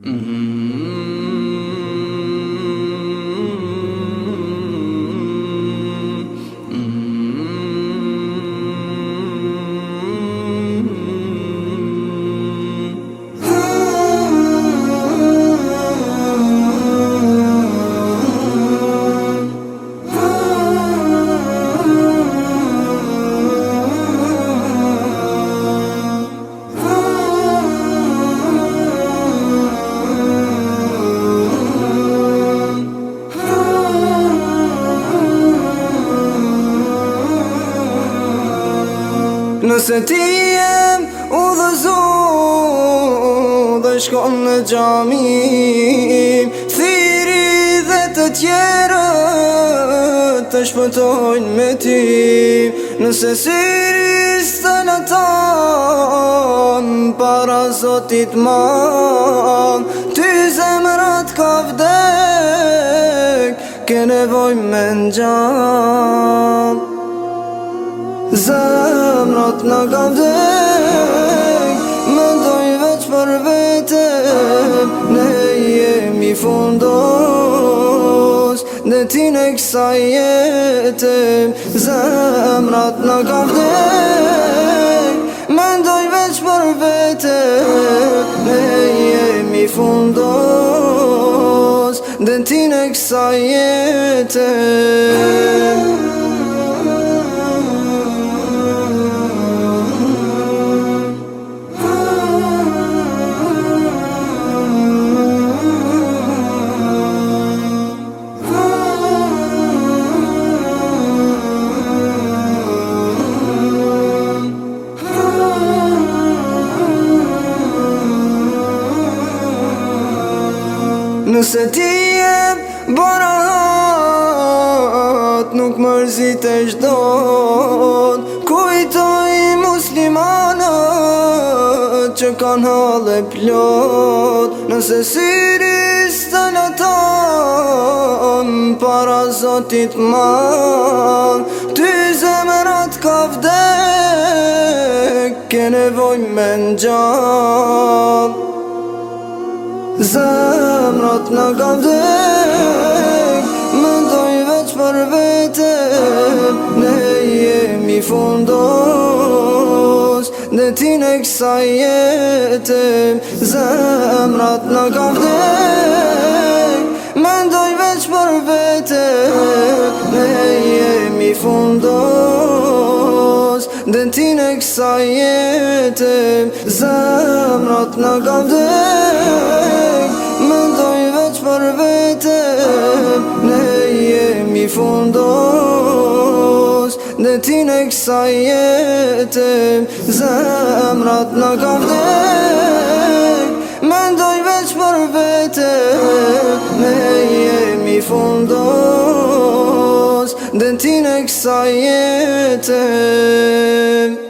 Mm-hmm. nëse ti jem u dhëzu dhe shkon në gjamim Thiri dhe të tjera të shpëtojnë me ti Nëse siri së në tanë para zotit manë Ty zemrat ka vdek ke nevoj me në gjamë Zemrat në kam dhej Mendoj veç për vete Ne jemi fundos Dhe ti në kësa jete Zemrat në kam dhej Mendoj veç për vete Ne jemi fundos Dhe ti kësa jete Nëse ti e barat Nuk mërzit e shdojnë Kujtoj muslimanët Që kanë halë e plot Nëse siris të në ton Para zotit man Ty zemërat ka vdek Ke nevoj me në gjall Zemërat zemrat në kam dek Më ndoj veç për vete Ne jemi fundos Dhe ti në kësa jetë Zemrat në kam Më ndoj veç për vete Ne jemi fundos Dhe ti në kësa jetë Zemrat në kam vetëm Ne jemi fundos Dhe ti në kësa jetëm Zemrat në ka vdek Mendoj veç për vetëm Ne jemi fundos Dhe ti në jetëm